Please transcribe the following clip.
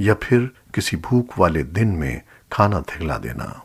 या फिर किसी भूख वाले दिन में खाना थिगला देना।